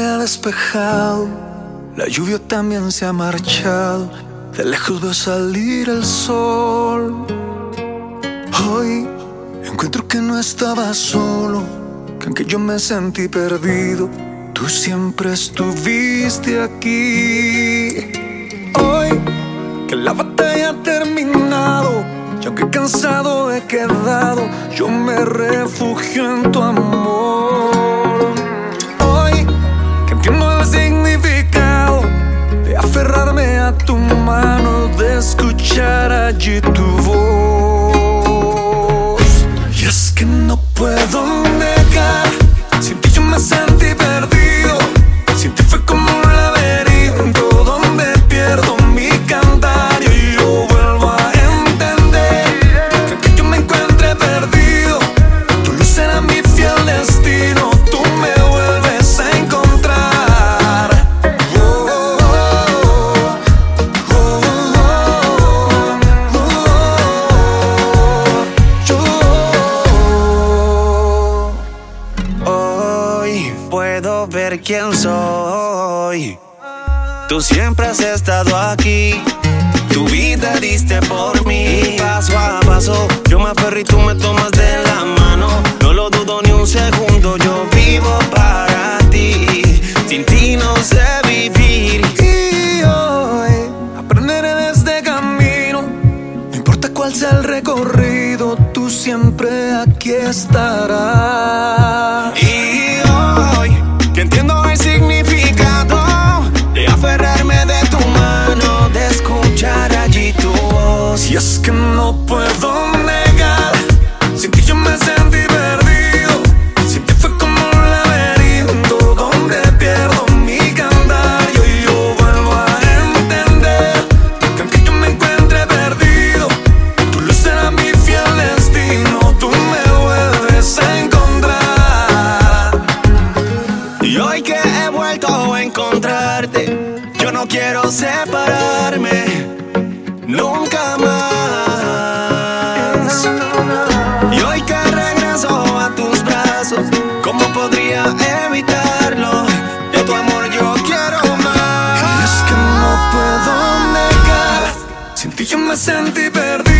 despejado, la lluvia también se ha marchado, de lejos veo salir el sol. Hoy encuentro que no estaba solo, que aunque yo me sentí perdido, tú siempre estuviste aquí. Hoy que la batalla ha terminado, y aunque cansado he quedado, yo me refugio en tu amor. Tu mano, de escuchar allí tu voz. Ver quién soy. Tú siempre has estado aquí. Tu vida diste por mí. Paso a paso, yo me aferro y tú me tomas de la mano. No lo dudo ni un segundo, yo vivo para ti. Sin ti no sé vivir. Y hoy aprenderé de este camino. No importa cuál sea el recorrido, tú siempre aquí estarás. Y es que no puedo negar, sin ti yo me sentí perdido. Sin ti fue como un laberinto donde pierdo mi candario y yo vuelvo a entender que aunque yo me encuentre perdido, tú luz será mi fiel destino, tú me vuelves a encontrar. Y hoy que he vuelto a encontrarte, yo no quiero separarme nunca más. Y hoy que regreso a tus brazos, ¿cómo podría evitarlo? De tu amor yo quiero más. es que no puedo negar, sin ti yo me sentí perdido.